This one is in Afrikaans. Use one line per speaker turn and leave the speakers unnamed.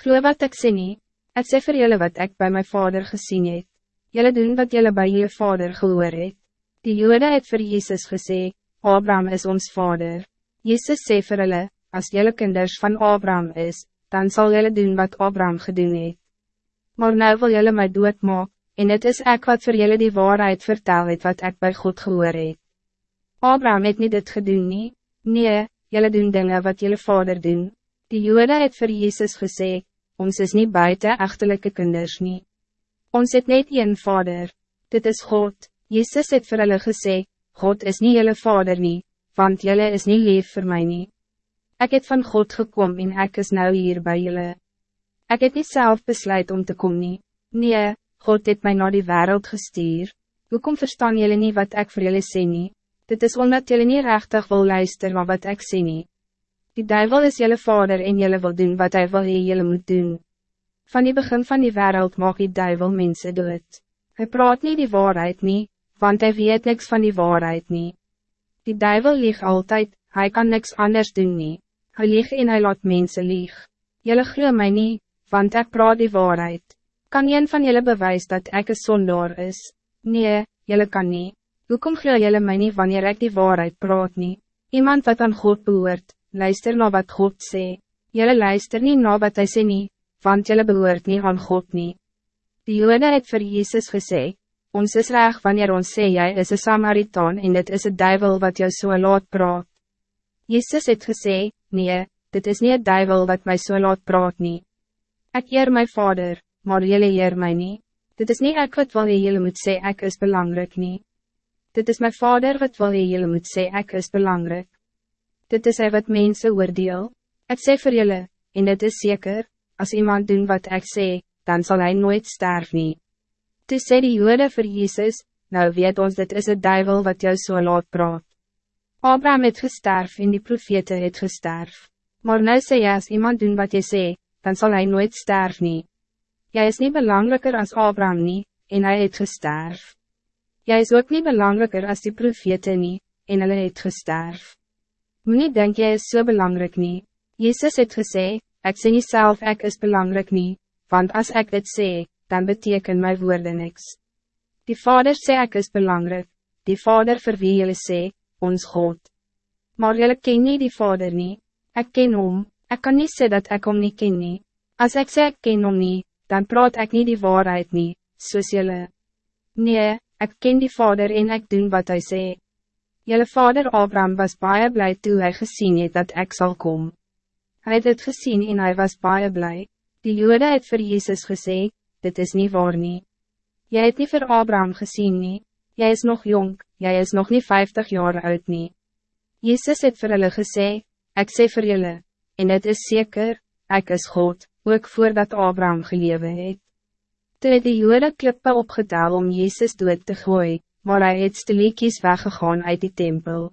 Glo wat ik sê nie, ek sê vir julle wat ik bij mijn vader gezien het. Julle doen wat julle bij je vader gehoor het. Die jode het vir Jezus gesê, Abraham is ons vader. Jezus sê vir hulle, as julle kinders van Abraham is, dan zal julle doen wat Abraham gedoen het. Maar nou wil julle my doodmaak, en het is ek wat vir julle die waarheid vertel het wat ik bij God gehoor het. Abraham het niet dit gedoen nie, nee, julle doen dingen wat julle vader doen. Die jode het vir Jezus gesê, ons is niet buiten echterlijke kinders nie. Ons het net een vader, dit is God. Jezus het vir hulle gesê, God is niet jullie vader nie, want jullie is niet lief voor mij nie. Ik het van God gekomen en ik is nou hier bij jullie. Ik het niet zelf besluit om te komen nie. Nee, God het mij naar die wereld gestuur. Hoekom verstaan jullie niet wat ik voor jullie sê nie? Dit is omdat jullie niet rechtig wil luisteren maar wat ik sê nie. Die duivel is jullie vader en jullie wil doen wat hij wil hee jullie moet doen. Van die begin van die wereld mag die duivel mensen dood. Hij praat niet die waarheid niet, want hij weet niks van die waarheid niet. Die duivel lieg altijd, hij kan niks anders doen niet. Hij lieg en hij laat mensen lieg. Jullie glo mij niet, want ik praat die waarheid. Kan een van jullie bewijs dat ik een zondaar is? Nee, jullie kan niet. Hoekom glo jullie mij niet wanneer ik die waarheid praat niet? Iemand wat aan God behoort, luister naar wat God sê. Jullie luister niet naar wat hij sê niet, want jullie behoort niet aan God niet. Die Jode het vir Jezus gesê, ons is reg wanneer ons sê jy is een Samaritaan en dit is een duivel wat jou so laat praat. Jezus het gesê, nee, dit is niet een duivel wat mij so laat praat nie. Ek eer my vader, maar jullie eer my nie. Dit is niet ek wat wil jullie moet sê ek is belangrijk nie. Dit is mijn vader wat wil jullie moet sê ek is belangrijk. Dit is hy wat mensen oordeel. Ik sê vir jullie, en dit is zeker, als iemand doen wat ik sê, dan zal hij nooit sterven. nie. Toe sê die jode vir Jezus, nou weet ons dit is het duivel wat jou so laat praat. Abraham het gesterf en die profete het gesterf. Maar nou sê jy as iemand doen wat je sê, dan zal hij nooit sterven. nie. Jy is niet belangrijker als Abraham nie, en hij het gesterf. Jy is ook niet belangrijker als die profete nie, en hulle het gesterf. Moet nie denk jy is so belangrijk nie. Jezus het gesê, ek sê nie self ek is belangrijk nie, want als ik dit sê, dan beteken mijn woorden niks. Die vader sê ek is belangrijk, die vader vir wie jylle sê, ons God. Maar jylle ken nie die vader nie, ek ken hom, ek kan niet sê dat ek hom nie ken nie. As ek sê ek ken hom nie, dan praat ek niet die waarheid nie, soos jylle. Nee, ik ken die vader en ik doen wat hij sê. Jelle vader Abraham was baie blij toe hij gezien het dat ik zal komen. Hij het het gezien en hij was baie blij. Die jode het voor Jezus gesê, dit is niet waar nie. Jy het niet voor Abraham gezien nie, jy is nog jong, jy is nog niet 50 jaar oud nie. Jezus het vir hulle gesê, ek sê vir julle, en het is zeker, ik is God, ook voordat Abraham gelewe het. Toe het die jode klippe opgetel om Jezus dood te gooien, maar hij het stiliekies weggegaan uit die tempel.